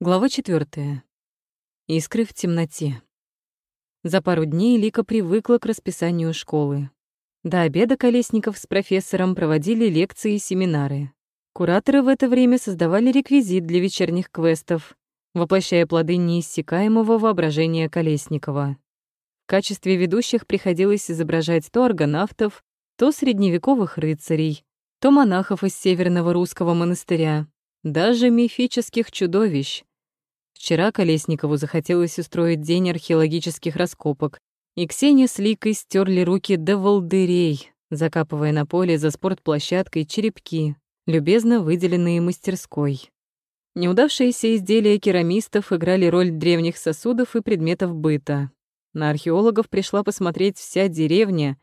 Глава четвертая. Искры в темноте. За пару дней Лика привыкла к расписанию школы. До обеда Колесников с профессором проводили лекции и семинары. Кураторы в это время создавали реквизит для вечерних квестов, воплощая плоды неиссякаемого воображения Колесникова. В качестве ведущих приходилось изображать то аргонавтов, то средневековых рыцарей, то монахов из Северного русского монастыря, даже мифических чудовищ. Вчера Колесникову захотелось устроить день археологических раскопок, и Ксения с Ликой стерли руки до волдырей, закапывая на поле за спортплощадкой черепки, любезно выделенные мастерской. Неудавшиеся изделия керамистов играли роль древних сосудов и предметов быта. На археологов пришла посмотреть вся деревня,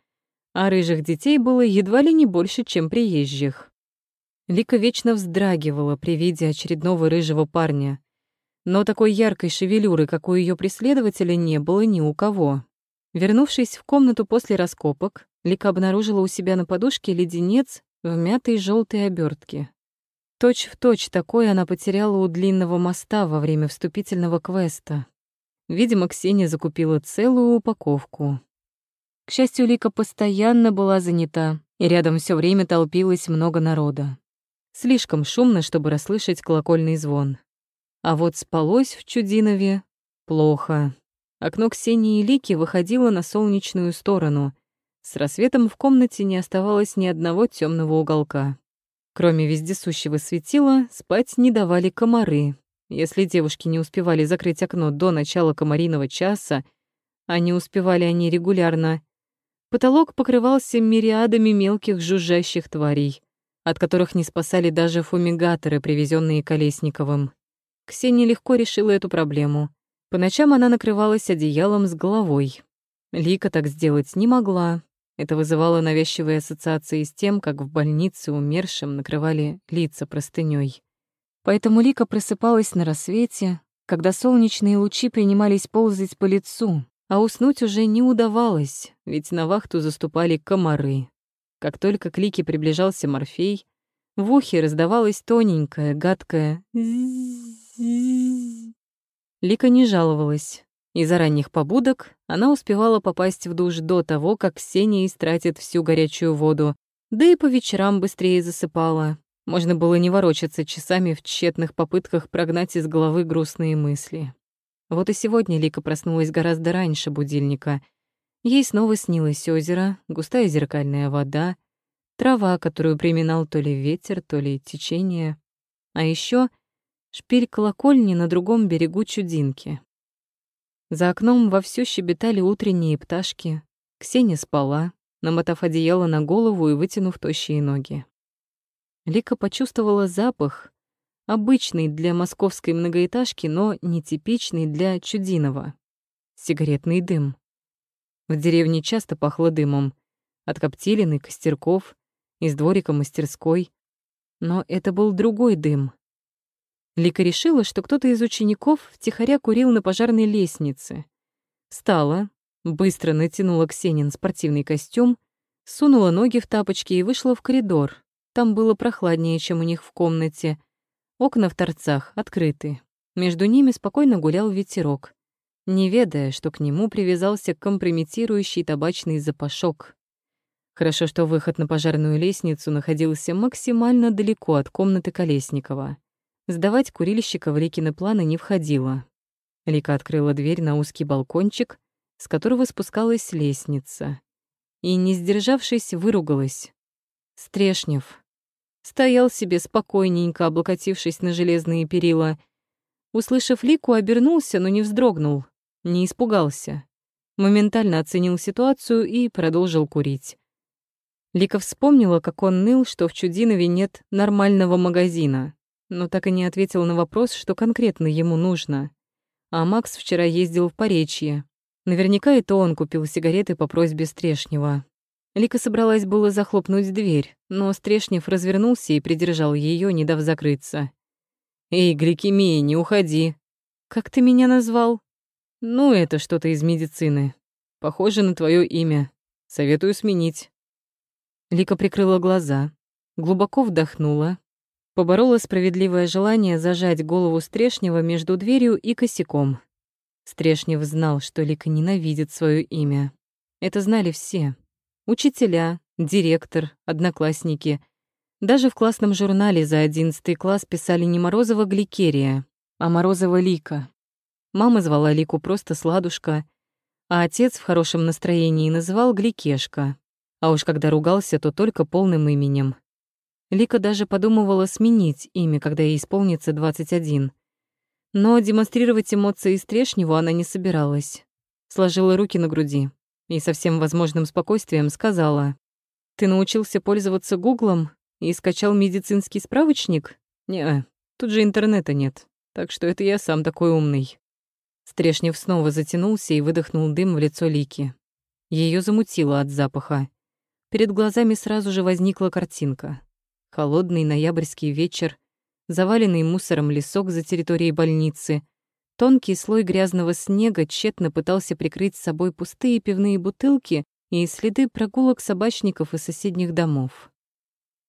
а рыжих детей было едва ли не больше, чем приезжих. Лика вечно вздрагивала при виде очередного рыжего парня. Но такой яркой шевелюры, как у ее преследователя, не было ни у кого. Вернувшись в комнату после раскопок, Лика обнаружила у себя на подушке леденец в мятой желтой обертке. Точь в точь такой она потеряла у длинного моста во время вступительного квеста. Видимо, Ксения закупила целую упаковку. К счастью, Лика постоянно была занята, и рядом все время толпилось много народа. Слишком шумно, чтобы расслышать колокольный звон. А вот спалось в Чудинове плохо. Окно Ксении Лики выходило на солнечную сторону. С рассветом в комнате не оставалось ни одного темного уголка. Кроме вездесущего светила, спать не давали комары. Если девушки не успевали закрыть окно до начала комариного часа, а не успевали они регулярно, потолок покрывался мириадами мелких жужжащих тварей от которых не спасали даже фумигаторы, привезенные Колесниковым. Ксения легко решила эту проблему. По ночам она накрывалась одеялом с головой. Лика так сделать не могла. Это вызывало навязчивые ассоциации с тем, как в больнице умершим накрывали лица простынёй. Поэтому Лика просыпалась на рассвете, когда солнечные лучи принимались ползать по лицу, а уснуть уже не удавалось, ведь на вахту заступали комары. Как только к Лике приближался Морфей, в ухе раздавалось тоненькое, гадкое Лика не жаловалась. Из-за ранних побудок она успевала попасть в душ до того, как Ксения истратит всю горячую воду, да и по вечерам быстрее засыпала. Можно было не ворочаться часами в тщетных попытках прогнать из головы грустные мысли. Вот и сегодня Лика проснулась гораздо раньше будильника — Ей снова снилось озеро, густая зеркальная вода, трава, которую приминал то ли ветер, то ли течение, а еще шпиль колокольни на другом берегу Чудинки. За окном вовсю щебетали утренние пташки. Ксения спала, намотав одеяло на голову и вытянув тощие ноги. Лика почувствовала запах, обычный для московской многоэтажки, но нетипичный для Чудинова. Сигаретный дым. В деревне часто пахло дымом. От коптилин и костерков, из дворика мастерской. Но это был другой дым. Лика решила, что кто-то из учеников втихаря курил на пожарной лестнице. Встала, быстро натянула Ксенин спортивный костюм, сунула ноги в тапочки и вышла в коридор. Там было прохладнее, чем у них в комнате. Окна в торцах открыты. Между ними спокойно гулял ветерок не ведая, что к нему привязался компрометирующий табачный запашок. Хорошо, что выход на пожарную лестницу находился максимально далеко от комнаты Колесникова. Сдавать курильщика в Ликины планы не входило. Лика открыла дверь на узкий балкончик, с которого спускалась лестница. И, не сдержавшись, выругалась. Стрешнев. Стоял себе спокойненько, облокотившись на железные перила. Услышав Лику, обернулся, но не вздрогнул. Не испугался. Моментально оценил ситуацию и продолжил курить. Лика вспомнила, как он ныл, что в Чудинове нет нормального магазина, но так и не ответил на вопрос, что конкретно ему нужно. А Макс вчера ездил в Поречье. Наверняка это он купил сигареты по просьбе Стрешнева. Лика собралась было захлопнуть дверь, но Стрешнев развернулся и придержал ее, не дав закрыться. «Эй, гликемия, не уходи!» «Как ты меня назвал?» Ну, это что-то из медицины. Похоже на твое имя. Советую сменить. Лика прикрыла глаза, глубоко вдохнула, поборола справедливое желание зажать голову Стрешнева между дверью и косяком. Стрешнев знал, что Лика ненавидит свое имя. Это знали все. Учителя, директор, одноклассники. Даже в классном журнале за одиннадцатый класс писали не Морозова Гликерия, а Морозова Лика. Мама звала Лику просто Сладушка, а отец в хорошем настроении называл Гликешка. А уж когда ругался, то только полным именем. Лика даже подумывала сменить имя, когда ей исполнится 21. Но демонстрировать эмоции Стрешневу она не собиралась. Сложила руки на груди и со всем возможным спокойствием сказала. «Ты научился пользоваться Гуглом и скачал медицинский справочник? не тут же интернета нет, так что это я сам такой умный». Стрешнев снова затянулся и выдохнул дым в лицо Лики. Ее замутило от запаха. Перед глазами сразу же возникла картинка. Холодный ноябрьский вечер, заваленный мусором лесок за территорией больницы. Тонкий слой грязного снега тщетно пытался прикрыть с собой пустые пивные бутылки и следы прогулок собачников из соседних домов.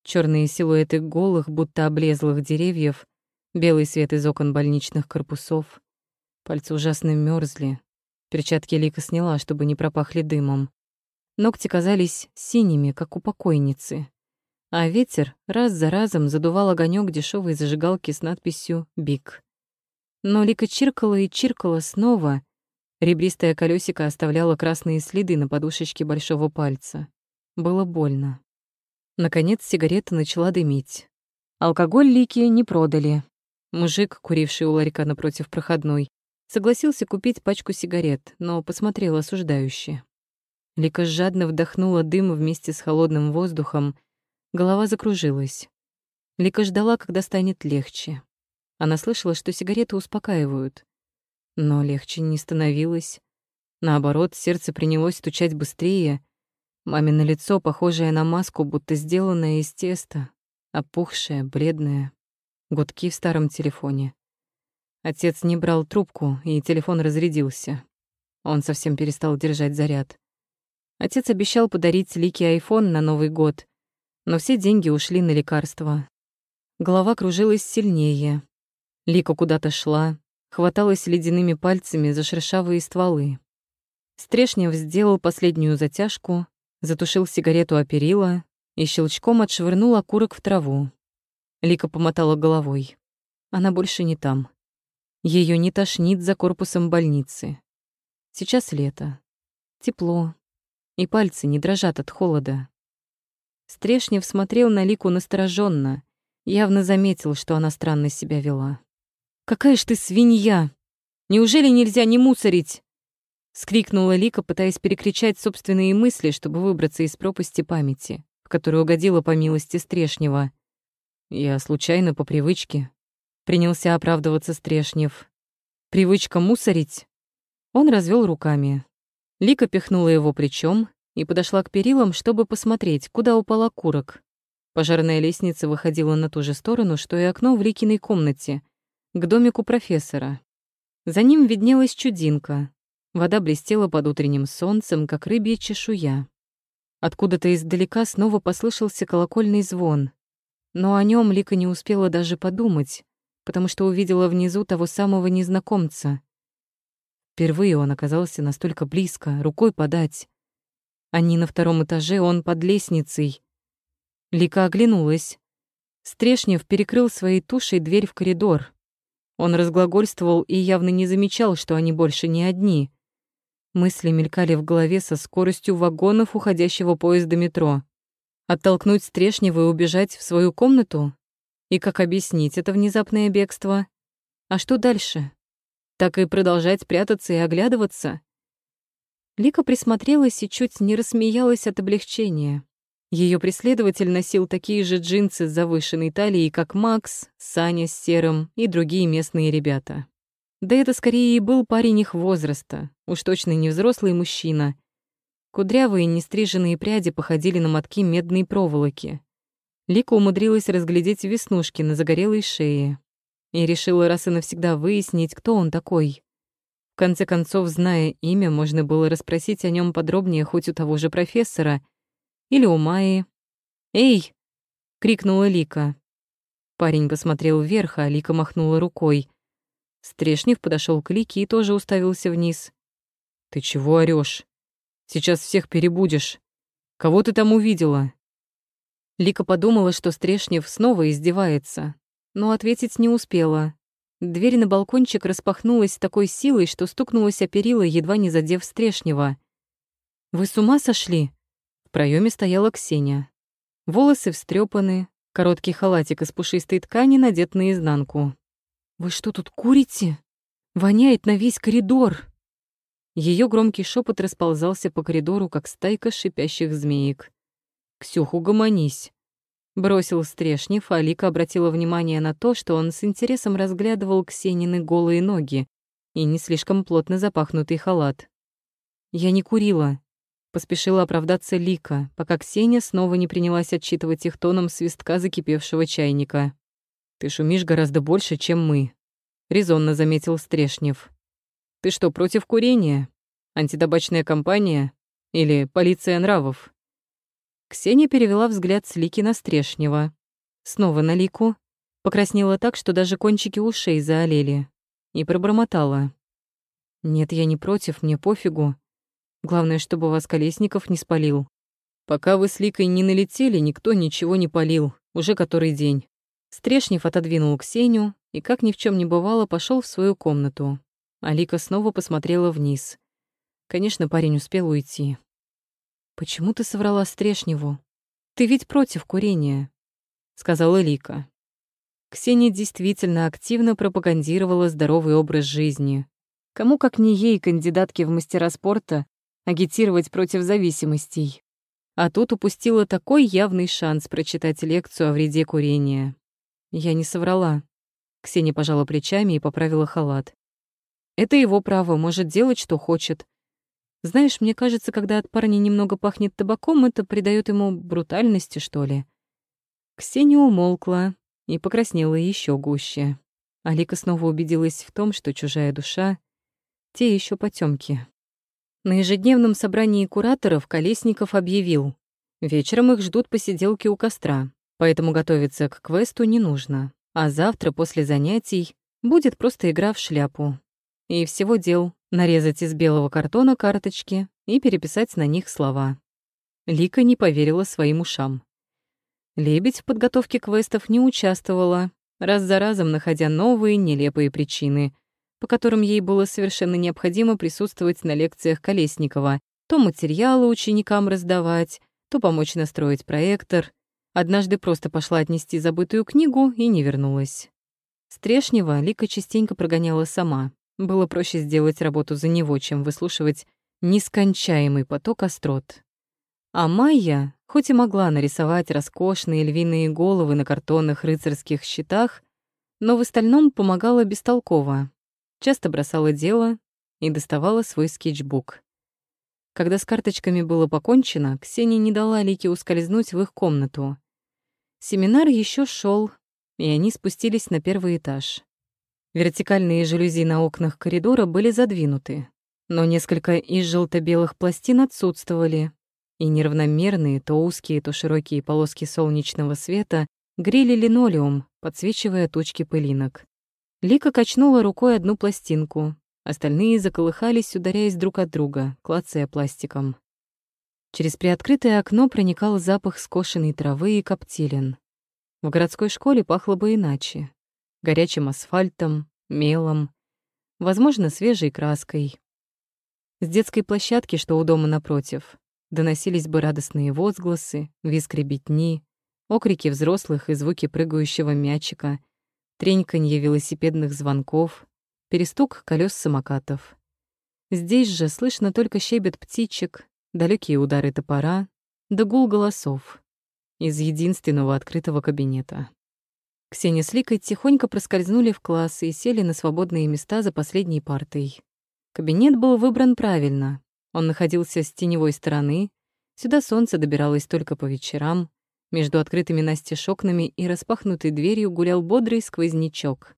Черные силуэты голых, будто облезлых деревьев, белый свет из окон больничных корпусов. Пальцы ужасно мерзли. Перчатки Лика сняла, чтобы не пропахли дымом. Ногти казались синими, как у покойницы а ветер раз за разом задувал огонек дешевой зажигалки с надписью «Биг». Но Лика чиркала и чиркала снова. Ребристое колесико оставляло красные следы на подушечке большого пальца. Было больно. Наконец сигарета начала дымить. Алкоголь Лики не продали. Мужик, куривший у ларька напротив проходной, согласился купить пачку сигарет, но посмотрел осуждающе. Лика жадно вдохнула дым вместе с холодным воздухом, Голова закружилась. Лика ждала, когда станет легче. Она слышала, что сигареты успокаивают. Но легче не становилось. Наоборот, сердце принялось стучать быстрее. Мамино лицо, похожее на маску, будто сделанное из теста. Опухшее, бледное. Гудки в старом телефоне. Отец не брал трубку, и телефон разрядился. Он совсем перестал держать заряд. Отец обещал подарить Лике айфон на Новый год, но все деньги ушли на лекарства. Голова кружилась сильнее. Лика куда-то шла, хваталась ледяными пальцами за шершавые стволы. Стрешнев сделал последнюю затяжку, затушил сигарету о перила и щелчком отшвырнул окурок в траву. Лика помотала головой. Она больше не там. Ее не тошнит за корпусом больницы. Сейчас лето. Тепло. И пальцы не дрожат от холода. Стрешнев смотрел на Лику настороженно, явно заметил, что она странно себя вела. «Какая ж ты свинья! Неужели нельзя не мусорить?» Скрикнула Лика, пытаясь перекричать собственные мысли, чтобы выбраться из пропасти памяти, в которую угодила по милости Стрешнева. «Я случайно, по привычке», — принялся оправдываться Стрешнев. «Привычка мусорить?» Он развел руками. Лика пихнула его плечом, и подошла к перилам, чтобы посмотреть, куда упал окурок. Пожарная лестница выходила на ту же сторону, что и окно в Ликиной комнате, к домику профессора. За ним виднелась чудинка. Вода блестела под утренним солнцем, как рыбья чешуя. Откуда-то издалека снова послышался колокольный звон. Но о нем Лика не успела даже подумать, потому что увидела внизу того самого незнакомца. Впервые он оказался настолько близко, рукой подать. Они на втором этаже, он под лестницей. Лика оглянулась. Стрешнев перекрыл своей тушей дверь в коридор. Он разглагольствовал и явно не замечал, что они больше не одни. Мысли мелькали в голове со скоростью вагонов уходящего поезда метро. Оттолкнуть Стрешнева и убежать в свою комнату? И как объяснить это внезапное бегство? А что дальше? Так и продолжать прятаться и оглядываться? Лика присмотрелась и чуть не рассмеялась от облегчения. Ее преследователь носил такие же джинсы с завышенной талией, как Макс, Саня с Серым и другие местные ребята. Да это скорее и был парень их возраста, уж точно не взрослый мужчина. Кудрявые нестриженные пряди походили на мотки медной проволоки. Лика умудрилась разглядеть веснушки на загорелой шее и решила раз и навсегда выяснить, кто он такой. В конце концов, зная имя, можно было расспросить о нем подробнее хоть у того же профессора или у Майи. «Эй!» — крикнула Лика. Парень посмотрел вверх, а Лика махнула рукой. Стрешнев подошел к Лике и тоже уставился вниз. «Ты чего орёшь? Сейчас всех перебудешь. Кого ты там увидела?» Лика подумала, что Стрешнев снова издевается, но ответить не успела. Дверь на балкончик распахнулась с такой силой, что стукнулась о перила, едва не задев Стрешнева. «Вы с ума сошли?» В проеме стояла Ксения. Волосы встрепаны, короткий халатик из пушистой ткани надет наизнанку. «Вы что тут курите? Воняет на весь коридор!» Ее громкий шепот расползался по коридору, как стайка шипящих змеек. «Ксюх, угомонись!» Бросил Стрешнев, а Лика обратила внимание на то, что он с интересом разглядывал Ксенины голые ноги и не слишком плотно запахнутый халат. «Я не курила», — поспешила оправдаться Лика, пока Ксения снова не принялась отчитывать их тоном свистка закипевшего чайника. «Ты шумишь гораздо больше, чем мы», — резонно заметил Стрешнев. «Ты что, против курения? Антитабачная компания? Или полиция нравов?» Ксения перевела взгляд с Лики на Стрешнева. Снова на Лику. Покраснела так, что даже кончики ушей заолели. И пробормотала. «Нет, я не против, мне пофигу. Главное, чтобы вас Колесников не спалил. Пока вы с Ликой не налетели, никто ничего не палил. Уже который день». Стрешнев отодвинул Ксению и, как ни в чем не бывало, пошел в свою комнату. А Лика снова посмотрела вниз. Конечно, парень успел уйти. «Почему ты соврала Стрешневу? Ты ведь против курения», — сказала Лика. Ксения действительно активно пропагандировала здоровый образ жизни. Кому, как не ей, кандидатке в мастера спорта, агитировать против зависимостей. А тут упустила такой явный шанс прочитать лекцию о вреде курения. Я не соврала. Ксения пожала плечами и поправила халат. Это его право, может делать, что хочет. Знаешь, мне кажется, когда от парня немного пахнет табаком, это придает ему брутальности, что ли. Ксения умолкла и покраснела еще гуще. Алика снова убедилась в том, что чужая душа — те еще потемки. На ежедневном собрании кураторов Колесников объявил. Вечером их ждут посиделки у костра, поэтому готовиться к квесту не нужно. А завтра после занятий будет просто игра в шляпу. И всего дел нарезать из белого картона карточки и переписать на них слова. Лика не поверила своим ушам. Лебедь в подготовке квестов не участвовала, раз за разом находя новые нелепые причины, по которым ей было совершенно необходимо присутствовать на лекциях Колесникова, то материалы ученикам раздавать, то помочь настроить проектор. Однажды просто пошла отнести забытую книгу и не вернулась. Стрешнева Лика частенько прогоняла сама. Было проще сделать работу за него, чем выслушивать нескончаемый поток острот. А Майя, хоть и могла нарисовать роскошные львиные головы на картонных рыцарских щитах, но в остальном помогала бестолково. Часто бросала дело и доставала свой скетчбук. Когда с карточками было покончено, Ксения не дала Лике ускользнуть в их комнату. Семинар еще шел, и они спустились на первый этаж. Вертикальные жалюзи на окнах коридора были задвинуты, но несколько из желто-белых пластин отсутствовали, и неравномерные, то узкие, то широкие полоски солнечного света грели линолеум, подсвечивая точки пылинок. Лика качнула рукой одну пластинку, остальные заколыхались, ударяясь друг от друга, клацая пластиком. Через приоткрытое окно проникал запах скошенной травы и коптилин. В городской школе пахло бы иначе горячим асфальтом, мелом, возможно, свежей краской. С детской площадки, что у дома напротив, доносились бы радостные возгласы, визг ребятни, окрики взрослых и звуки прыгающего мячика, треньканье велосипедных звонков, перестук колес самокатов. Здесь же слышно только щебет птичек, далекие удары топора, да гул голосов из единственного открытого кабинета. Ксения с Ликой тихонько проскользнули в класс и сели на свободные места за последней партой. Кабинет был выбран правильно. Он находился с теневой стороны. Сюда солнце добиралось только по вечерам. Между открытыми настежь окнами и распахнутой дверью гулял бодрый сквознячок.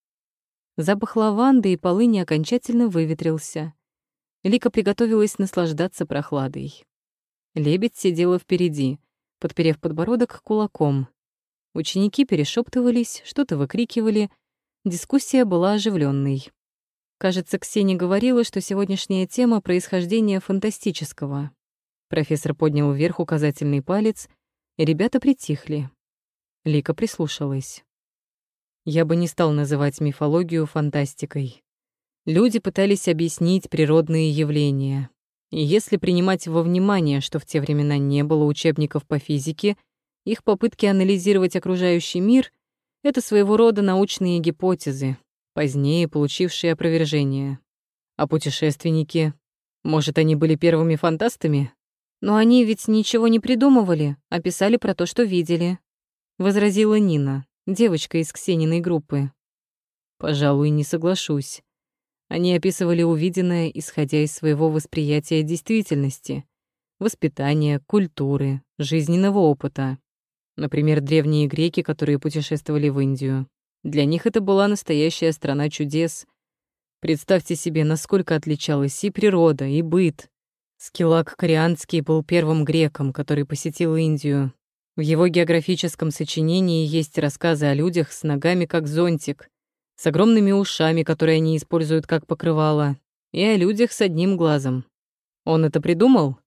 Запах лаванды и полыни окончательно выветрился. Лика приготовилась наслаждаться прохладой. Лебедь сидела впереди, подперев подбородок кулаком. Ученики перешептывались, что-то выкрикивали. Дискуссия была оживленной. Кажется, Ксения говорила, что сегодняшняя тема — происхождения фантастического. Профессор поднял вверх указательный палец, и ребята притихли. Лика прислушалась. Я бы не стал называть мифологию фантастикой. Люди пытались объяснить природные явления. И если принимать во внимание, что в те времена не было учебников по физике, их попытки анализировать окружающий мир — это своего рода научные гипотезы, позднее получившие опровержение. А путешественники? Может, они были первыми фантастами? Но они ведь ничего не придумывали, а писали про то, что видели. Возразила Нина, девочка из Ксениной группы. Пожалуй, не соглашусь. Они описывали увиденное, исходя из своего восприятия действительности, воспитания, культуры, жизненного опыта. Например, древние греки, которые путешествовали в Индию. Для них это была настоящая страна чудес. Представьте себе, насколько отличалась и природа, и быт. Скилак Корианский был первым греком, который посетил Индию. В его географическом сочинении есть рассказы о людях с ногами как зонтик, с огромными ушами, которые они используют как покрывало, и о людях с одним глазом. Он это придумал?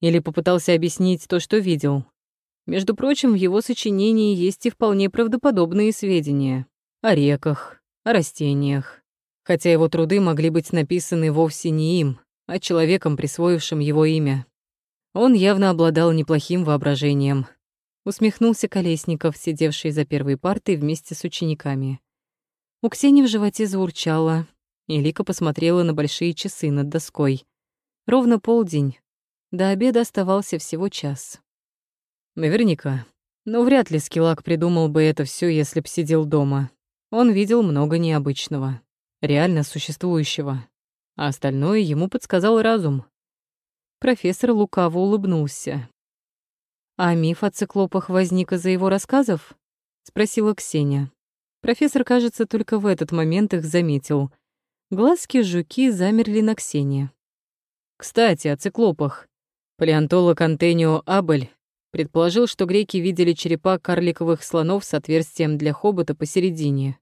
Или попытался объяснить то, что видел? Между прочим, в его сочинении есть и вполне правдоподобные сведения о реках, о растениях. Хотя его труды могли быть написаны вовсе не им, а человеком, присвоившим его имя. Он явно обладал неплохим воображением. Усмехнулся Колесников, сидевший за первой партой вместе с учениками. У Ксении в животе заурчало, и Лика посмотрела на большие часы над доской. Ровно полдень. До обеда оставался всего час. Наверняка. Но вряд ли Скилак придумал бы это все, если б сидел дома. Он видел много необычного, реально существующего. А остальное ему подсказал разум. Профессор лукаво улыбнулся. «А миф о циклопах возник из-за его рассказов?» — спросила Ксения. Профессор, кажется, только в этот момент их заметил. Глазки жуки замерли на Ксении. Кстати, о циклопах. Палеонтолог Антенио Абель предположил, что греки видели черепа карликовых слонов с отверстием для хобота посередине.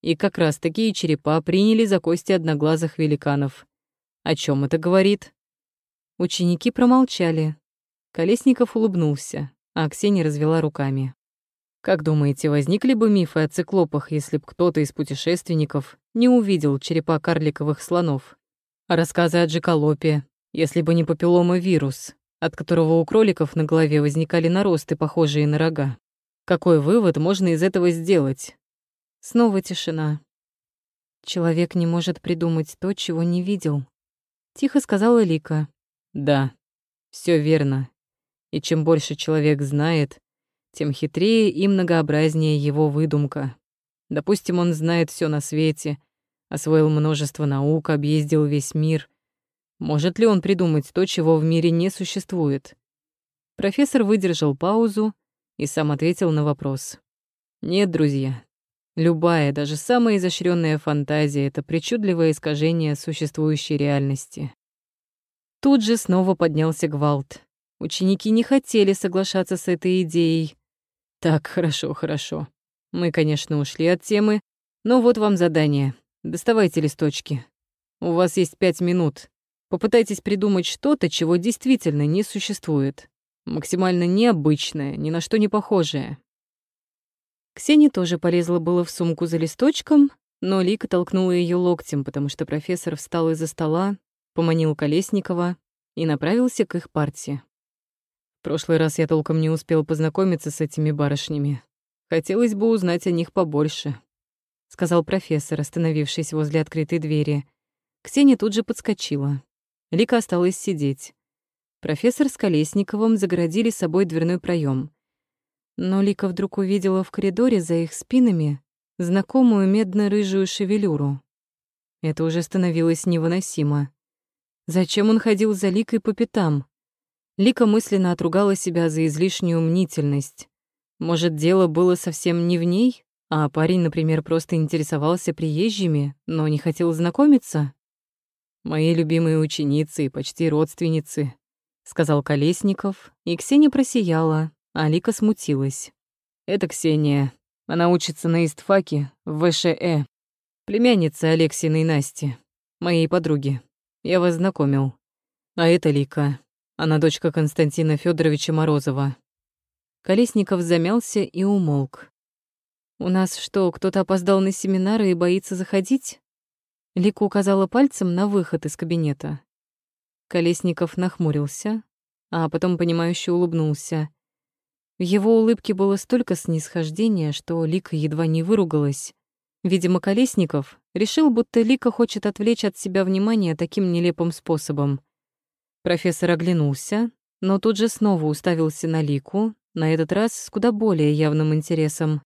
И как раз такие черепа приняли за кости одноглазых великанов. О чем это говорит? Ученики промолчали. Колесников улыбнулся, а Ксения развела руками. Как думаете, возникли бы мифы о циклопах, если бы кто-то из путешественников не увидел черепа карликовых слонов? А рассказы о джеколопе, если бы не папиллома-вирус, от которого у кроликов на голове возникали наросты, похожие на рога? Какой вывод можно из этого сделать? Снова тишина. Человек не может придумать то, чего не видел. Тихо сказала Лика. Да, все верно. И чем больше человек знает, тем хитрее и многообразнее его выдумка. Допустим, он знает все на свете, освоил множество наук, объездил весь мир. Может ли он придумать то, чего в мире не существует? Профессор выдержал паузу и сам ответил на вопрос. Нет, друзья. Любая, даже самая изощренная фантазия — это причудливое искажение существующей реальности. Тут же снова поднялся гвалт. Ученики не хотели соглашаться с этой идеей, так, хорошо, хорошо. Мы, конечно, ушли от темы, но вот вам задание. Доставайте листочки. У вас есть пять минут. Попытайтесь придумать что-то, чего действительно не существует. Максимально необычное, ни на что не похожее. Ксения тоже полезла было в сумку за листочком, но Лика толкнула ее локтем, потому что профессор встал из-за стола, поманил Колесникова и направился к их партии прошлый раз я толком не успел познакомиться с этими барышнями. Хотелось бы узнать о них побольше», — сказал профессор, остановившись возле открытой двери. Ксения тут же подскочила. Лика осталась сидеть. Профессор с Колесниковым загородили собой дверной проем. Но Лика вдруг увидела в коридоре за их спинами знакомую медно-рыжую шевелюру. Это уже становилось невыносимо. Зачем он ходил за Ликой по пятам? Лика мысленно отругала себя за излишнюю мнительность. Может, дело было совсем не в ней, а парень, например, просто интересовался приезжими, но не хотел знакомиться? «Мои любимые ученицы и почти родственницы», — сказал Колесников, и Ксения просияла, а Лика смутилась. Это Ксения. Она учится на истфаке в ВШЭ. Племянница Алексиной Насти, моей подруги. Я вас знакомил. А это Лика. Она дочка Константина Федоровича Морозова. Колесников замялся и умолк. «У нас что, кто-то опоздал на семинары и боится заходить?» Лика указала пальцем на выход из кабинета. Колесников нахмурился, а потом понимающе улыбнулся. В его улыбке было столько снисхождения, что Лика едва не выругалась. Видимо, Колесников решил, будто Лика хочет отвлечь от себя внимание таким нелепым способом. Профессор оглянулся, но тут же снова уставился на Лику, на этот раз с куда более явным интересом.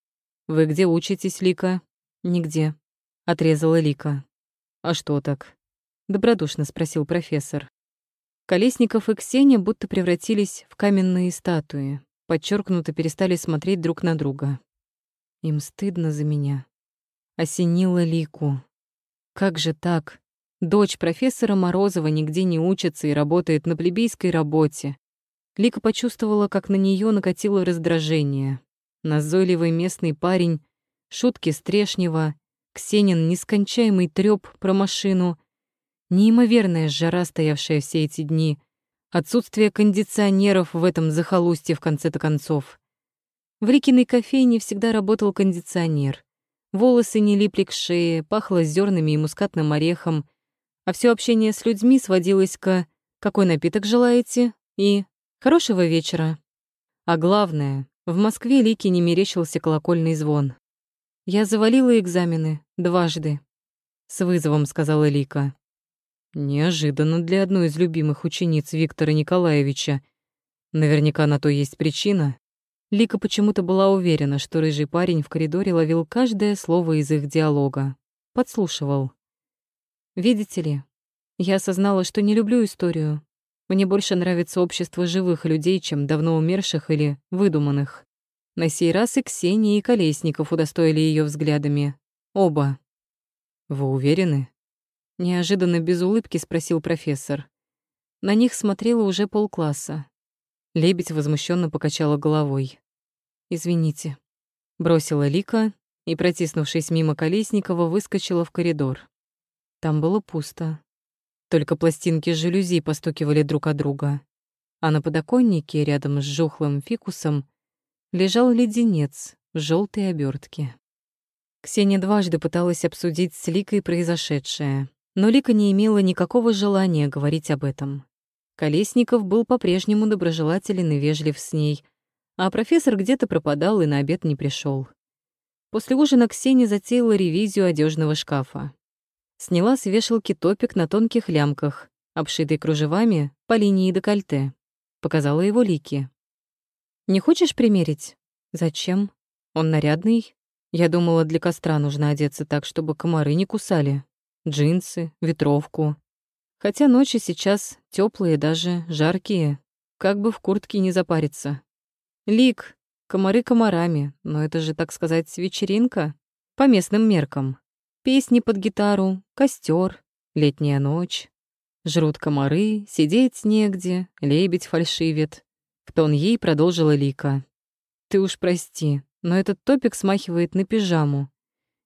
«Вы где учитесь, Лика?» «Нигде», — отрезала Лика. «А что так?» — добродушно спросил профессор. Колесников и Ксения будто превратились в каменные статуи, подчеркнуто перестали смотреть друг на друга. Им стыдно за меня. Осенила Лику. Как же так? Дочь профессора Морозова нигде не учится и работает на плебейской работе. Лика почувствовала, как на нее накатило раздражение. Назойливый местный парень, шутки Стрешнева, Ксенин нескончаемый трёп про машину — Неимоверная жара, стоявшая все эти дни. Отсутствие кондиционеров в этом захолустье в конце-то концов. В Рикиной кофейне всегда работал кондиционер. Волосы не липли к шее, пахло зернами и мускатным орехом, а все общение с людьми сводилось к «какой напиток желаете?» и «хорошего вечера». А главное, в Москве Лике не мерещился колокольный звон. «Я завалила экзамены дважды», — с вызовом сказала Лика. Неожиданно для одной из любимых учениц Виктора Николаевича. Наверняка на то есть причина. Лика почему-то была уверена, что рыжий парень в коридоре ловил каждое слово из их диалога. Подслушивал. «Видите ли, я осознала, что не люблю историю. Мне больше нравится общество живых людей, чем давно умерших или выдуманных. На сей раз и Ксения, и Колесников удостоили ее взглядами. Оба. Вы уверены? Неожиданно без улыбки спросил профессор. На них смотрело уже полкласса. Лебедь возмущенно покачала головой. «Извините», — бросила Лика и, протиснувшись мимо Колесникова, выскочила в коридор. Там было пусто. Только пластинки жалюзи постукивали друг о друга. А на подоконнике, рядом с жухлым фикусом, лежал леденец в желтой обертке. Ксения дважды пыталась обсудить с Ликой произошедшее. Но Лика не имела никакого желания говорить об этом. Колесников был по-прежнему доброжелателен и вежлив с ней, а профессор где-то пропадал и на обед не пришел. После ужина Ксения затеяла ревизию одежного шкафа. Сняла с вешалки топик на тонких лямках, обшитый кружевами по линии декольте. Показала его Лике. «Не хочешь примерить?» «Зачем? Он нарядный. Я думала, для костра нужно одеться так, чтобы комары не кусали» джинсы, ветровку. Хотя ночи сейчас теплые, даже жаркие, как бы в куртке не запариться. Лик, комары комарами, но это же, так сказать, вечеринка по местным меркам. Песни под гитару, костер, летняя ночь. Жрут комары, сидеть негде, лебедь фальшивит. В тон ей продолжила Лика. Ты уж прости, но этот топик смахивает на пижаму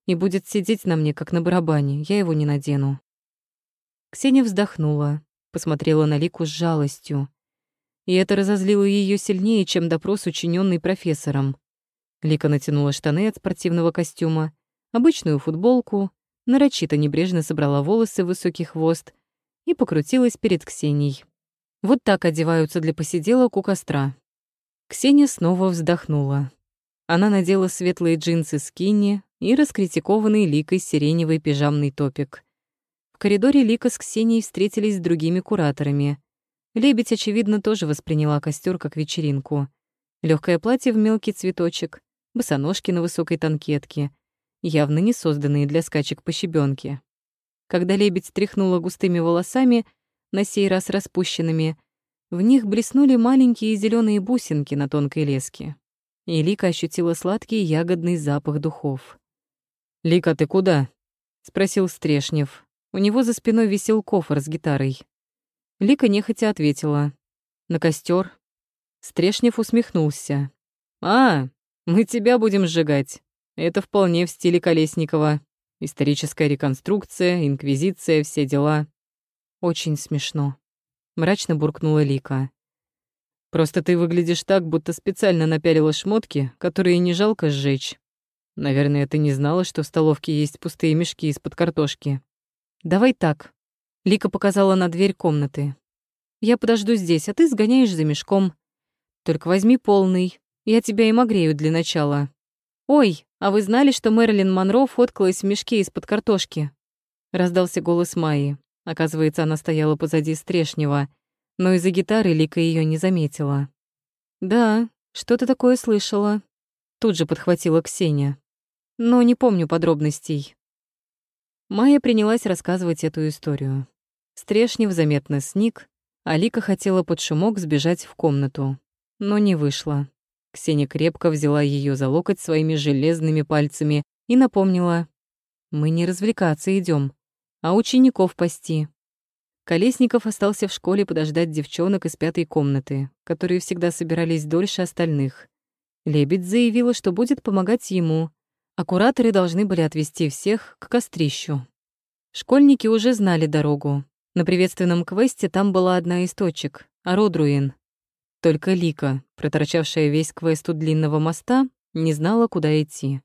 и будет сидеть на мне, как на барабане. Я его не надену». Ксения вздохнула, посмотрела на Лику с жалостью. И это разозлило ее сильнее, чем допрос, учиненный профессором. Лика натянула штаны от спортивного костюма, обычную футболку, нарочито небрежно собрала волосы в высокий хвост и покрутилась перед Ксенией. Вот так одеваются для посиделок у костра. Ксения снова вздохнула. Она надела светлые джинсы скини, и раскритикованный Ликой сиреневый пижамный топик. В коридоре Лика с Ксенией встретились с другими кураторами. Лебедь, очевидно, тоже восприняла костер как вечеринку. Легкое платье в мелкий цветочек, босоножки на высокой танкетке, явно не созданные для скачек по щебенке. Когда лебедь тряхнула густыми волосами, на сей раз распущенными, в них блеснули маленькие зеленые бусинки на тонкой леске. И Лика ощутила сладкий ягодный запах духов. «Лика, ты куда?» — спросил Стрешнев. У него за спиной висел кофр с гитарой. Лика нехотя ответила. «На костер. Стрешнев усмехнулся. «А, Мы тебя будем сжигать. Это вполне в стиле Колесникова. Историческая реконструкция, инквизиция, все дела. Очень смешно. Мрачно буркнула Лика. Просто ты выглядишь так, будто специально напялила шмотки, которые не жалко сжечь. Наверное, ты не знала, что в столовке есть пустые мешки из-под картошки. Давай так. Лика показала на дверь комнаты. Я подожду здесь, а ты сгоняешь за мешком. Только возьми полный. Я тебя им огрею для начала. Ой, а вы знали, что Мэрилин Монро фоткалась в мешке из-под картошки? Раздался голос Майи. Оказывается, она стояла позади Стрешнева, но из-за гитары Лика ее не заметила. Да, что-то такое слышала. Тут же подхватила Ксения. Но не помню подробностей. Майя принялась рассказывать эту историю. Стрешнев заметно сник, Алика хотела под шумок сбежать в комнату, но не вышла. Ксения крепко взяла ее за локоть своими железными пальцами и напомнила. «Мы не развлекаться идем, а учеников пасти». Колесников остался в школе подождать девчонок из пятой комнаты, которые всегда собирались дольше остальных. Лебедь заявила, что будет помогать ему, а должны были отвезти всех к кострищу. Школьники уже знали дорогу, на приветственном квесте там была одна из точек — Родруин. Только Лика, проторчавшая весь квест у длинного моста, не знала, куда идти.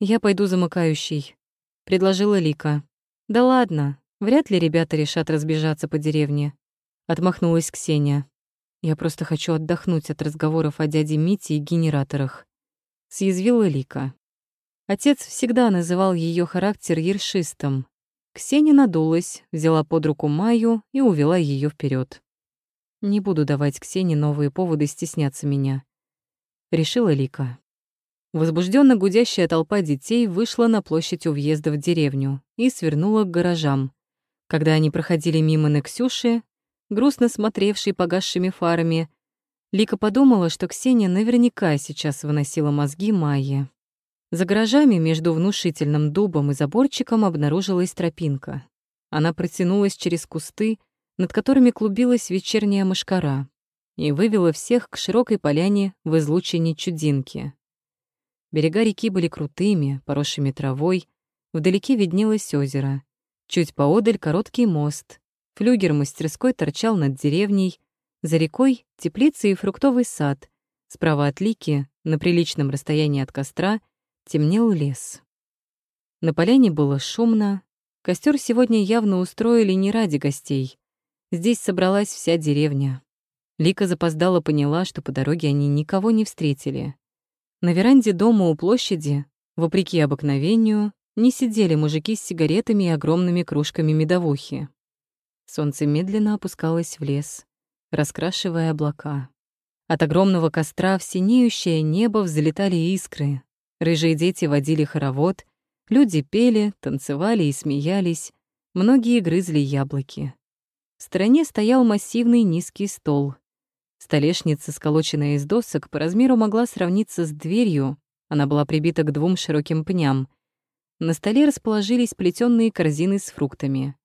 «Я пойду замыкающий», — предложила Лика. «Да ладно, вряд ли ребята решат разбежаться по деревне», — отмахнулась Ксения. «Я просто хочу отдохнуть от разговоров о дяде Мите и генераторах», — съязвила Лика. Отец всегда называл ее характер ершистом, Ксения надулась, взяла под руку Майю и увела ее вперед. «Не буду давать Ксении новые поводы стесняться меня», — решила Лика. Возбужденно гудящая толпа детей вышла на площадь у въезда в деревню и свернула к гаражам. Когда они проходили мимо Нексюши, грустно смотревшей погасшими фарами, Лика подумала, что Ксения наверняка сейчас выносила мозги Майе. За гаражами между внушительным дубом и заборчиком обнаружилась тропинка. Она протянулась через кусты, над которыми клубилась вечерняя мышкара, и вывела всех к широкой поляне в излучине чудинки. Берега реки были крутыми, поросшими травой, вдалеке виднелось озеро. Чуть поодаль короткий мост. Флюгер мастерской торчал над деревней, за рекой — теплица и фруктовый сад. Справа от Лики, на приличном расстоянии от костра, темнел лес. На поляне было шумно. Костер сегодня явно устроили не ради гостей. Здесь собралась вся деревня. Лика запоздала поняла, что по дороге они никого не встретили. На веранде дома у площади, вопреки обыкновению, не сидели мужики с сигаретами и огромными кружками медовухи. Солнце медленно опускалось в лес, раскрашивая облака. От огромного костра в синеющее небо взлетали искры, Рыжие дети водили хоровод, люди пели, танцевали и смеялись, многие грызли яблоки. В стороне стоял массивный низкий стол. Столешница, сколоченная из досок, по размеру могла сравниться с дверью, она была прибита к двум широким пням. На столе расположились плетённые корзины с фруктами.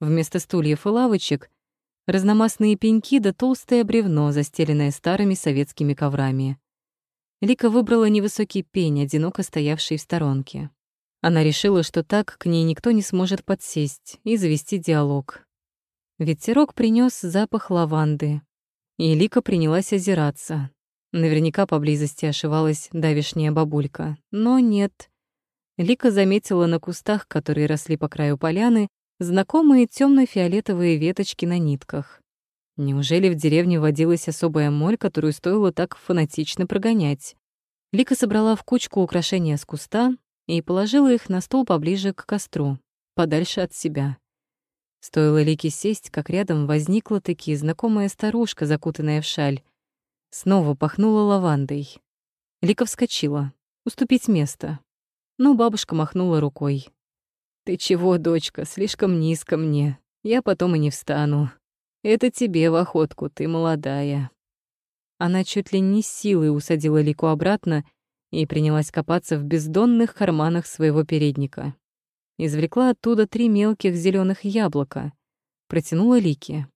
Вместо стульев и лавочек — разномастные пеньки да толстое бревно, застеленное старыми советскими коврами. Лика выбрала невысокий пень, одиноко стоявший в сторонке. Она решила, что так к ней никто не сможет подсесть и завести диалог. Ветерок принес запах лаванды, и Лика принялась озираться. Наверняка поблизости ошивалась давишняя бабулька, но нет. Лика заметила на кустах, которые росли по краю поляны, знакомые темно фиолетовые веточки на нитках. Неужели в деревне водилась особая моль, которую стоило так фанатично прогонять? Лика собрала в кучку украшения с куста и положила их на стол поближе к костру, подальше от себя. Стоило Лике сесть, как рядом возникла таки знакомая старушка, закутанная в шаль. Снова пахнула лавандой. Лика вскочила, уступить место. Но бабушка махнула рукой. «Ты чего, дочка, слишком низко мне. Я потом и не встану». Это тебе в охотку, ты молодая». Она чуть ли не силой усадила Лику обратно и принялась копаться в бездонных карманах своего передника. Извлекла оттуда три мелких зеленых яблока, протянула Лике.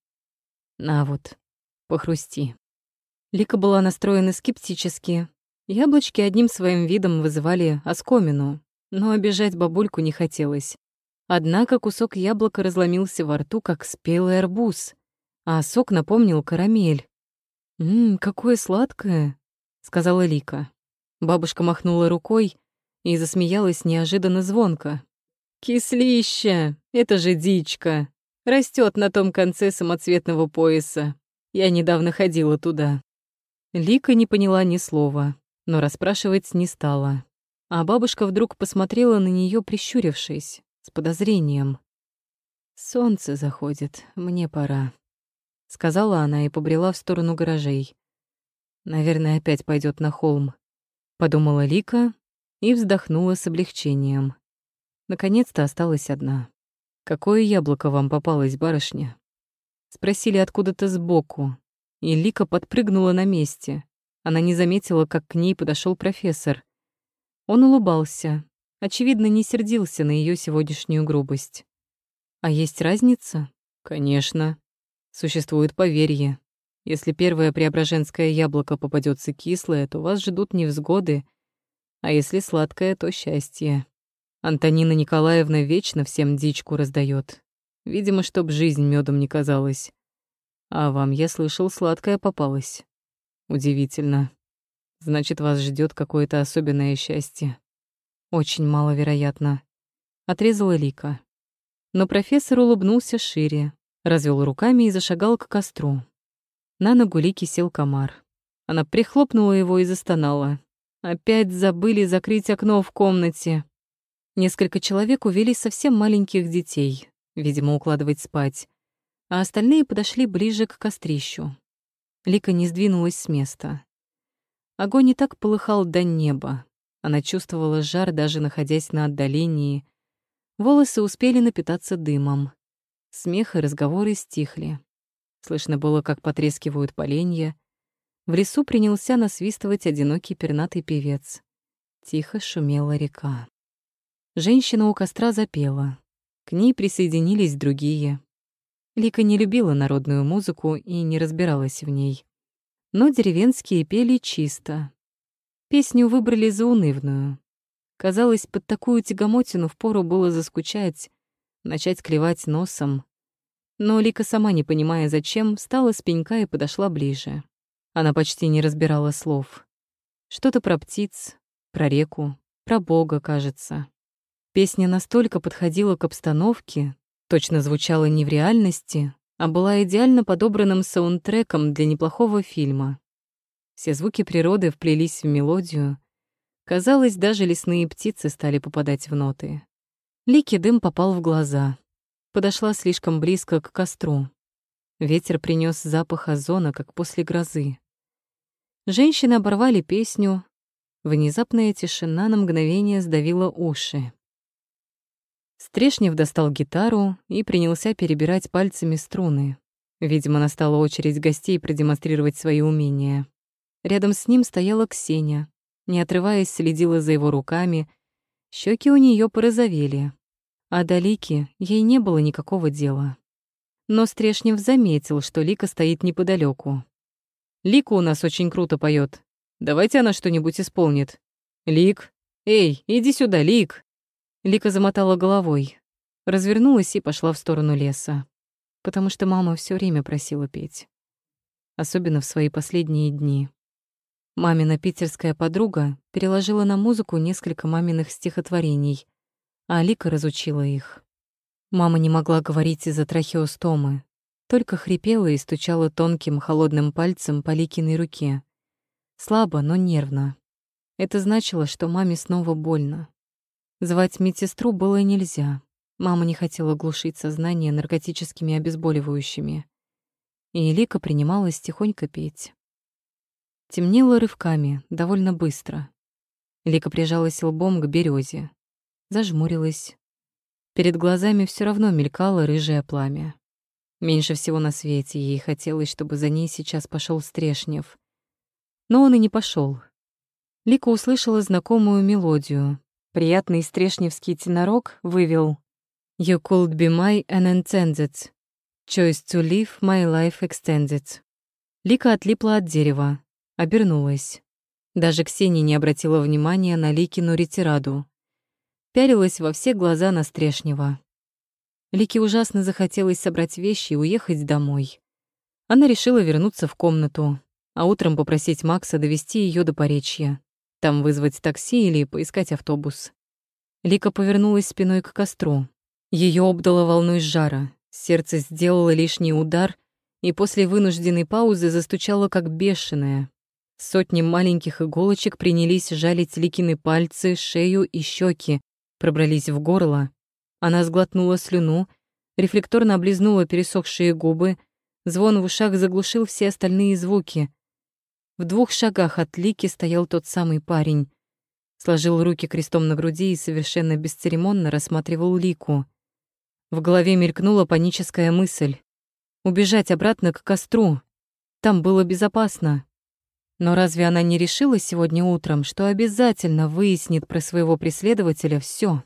«На вот, похрусти». Лика была настроена скептически, Яблочки одним своим видом вызывали оскомину, но обижать бабульку не хотелось. Однако кусок яблока разломился во рту, как спелый арбуз, а сок напомнил карамель. «Ммм, какое сладкое!» — сказала Лика. Бабушка махнула рукой и засмеялась неожиданно звонко. «Кислища! Это же дичка! Растет на том конце самоцветного пояса. Я недавно ходила туда». Лика не поняла ни слова, но расспрашивать не стала. А бабушка вдруг посмотрела на нее, прищурившись, с подозрением. «Солнце заходит, мне пора», — сказала она и побрела в сторону гаражей. «Наверное, опять пойдет на холм», — подумала Лика и вздохнула с облегчением. Наконец-то осталась одна. «Какое яблоко вам попалось, барышня?» Спросили откуда-то сбоку, и Лика подпрыгнула на месте. Она не заметила, как к ней подошел профессор. Он улыбался, очевидно, не сердился на ее сегодняшнюю грубость. А есть разница? Конечно. Существует поверье. Если первое преображенское яблоко попадется кислое, то вас ждут невзгоды, а если сладкое, то счастье. Антонина Николаевна вечно всем дичку раздает. Видимо, чтоб жизнь медом не казалась. А вам, я слышал, сладкое попалось. Удивительно. Значит, вас ждет какое-то особенное счастье. Очень маловероятно. Отрезала Лика. Но профессор улыбнулся шире, развел руками и зашагал к костру. На ногу Лики сел комар. Она прихлопнула его и застонала. Опять забыли закрыть окно в комнате. Несколько человек увели совсем маленьких детей, видимо, укладывать спать, а остальные подошли ближе к кострищу. Лика не сдвинулась с места. Огонь и так полыхал до неба. Она чувствовала жар, даже находясь на отдалении. Волосы успели напитаться дымом. Смех и разговоры стихли. Слышно было, как потрескивают поленья. В лесу принялся насвистывать одинокий пернатый певец. Тихо шумела река. Женщина у костра запела. К ней присоединились другие. Лика не любила народную музыку и не разбиралась в ней. Но деревенские пели чисто. Песню выбрали заунывную. Казалось, под такую тягомотину впору было заскучать, начать клевать носом. Но Лика, сама не понимая зачем, встала с пенька и подошла ближе. Она почти не разбирала слов. Что-то про птиц, про реку, про Бога, кажется. Песня настолько подходила к обстановке, точно звучала не в реальности, а была идеально подобранным саундтреком для неплохого фильма. Все звуки природы вплелись в мелодию. Казалось, даже лесные птицы стали попадать в ноты. Лики дым попал в глаза подошла слишком близко к костру. Ветер принес запах озона, как после грозы. Женщины оборвали песню. Внезапная тишина на мгновение сдавила уши. Стрешнев достал гитару и принялся перебирать пальцами струны. Видимо, настала очередь гостей продемонстрировать свои умения. Рядом с ним стояла Ксения. Не отрываясь, следила за его руками. Щеки у нее порозовели а до Лики ей не было никакого дела. Но Стрешнев заметил, что Лика стоит неподалеку. «Лика у нас очень круто поет. Давайте она что-нибудь исполнит. Лик! Эй, иди сюда, Лик!» Лика замотала головой, развернулась и пошла в сторону леса, потому что мама все время просила петь. Особенно в свои последние дни. Мамина питерская подруга переложила на музыку несколько маминых стихотворений, а Алика разучила их. Мама не могла говорить из-за трахеостомы, только хрипела и стучала тонким холодным пальцем по Ликиной руке. Слабо, но нервно. Это значило, что маме снова больно. Звать медсестру было нельзя. Мама не хотела глушить сознание наркотическими обезболивающими. И Лика принималась тихонько петь. Темнело рывками, довольно быстро. Лика прижалась лбом к березе, зажмурилась. Перед глазами все равно мелькало рыжее пламя. Меньше всего на свете ей хотелось, чтобы за ней сейчас пошел Стрешнев. Но он и не пошел. Лика услышала знакомую мелодию. Приятный стрешневский тенорок вывел «You could be my unintended. Choice to live my life extended». Лика отлипла от дерева, обернулась. Даже Ксения не обратила внимания на Ликину ретираду. Пялилась во все глаза на Стрешнева. Лике ужасно захотелось собрать вещи и уехать домой. Она решила вернуться в комнату, а утром попросить Макса довести ее до Поречья. Там вызвать такси или поискать автобус. Лика повернулась спиной к костру. Ее обдало волной жара, сердце сделало лишний удар и после вынужденной паузы застучало как бешеное. Сотни маленьких иголочек принялись жалить Ликины пальцы, шею и щеки, пробрались в горло. Она сглотнула слюну, рефлекторно облизнула пересохшие губы, звон в ушах заглушил все остальные звуки. В двух шагах от Лики стоял тот самый парень. Сложил руки крестом на груди и совершенно бесцеремонно рассматривал Лику. В голове мелькнула паническая мысль. Убежать обратно к костру. Там было безопасно. Но разве она не решила сегодня утром, что обязательно выяснит про своего преследователя все?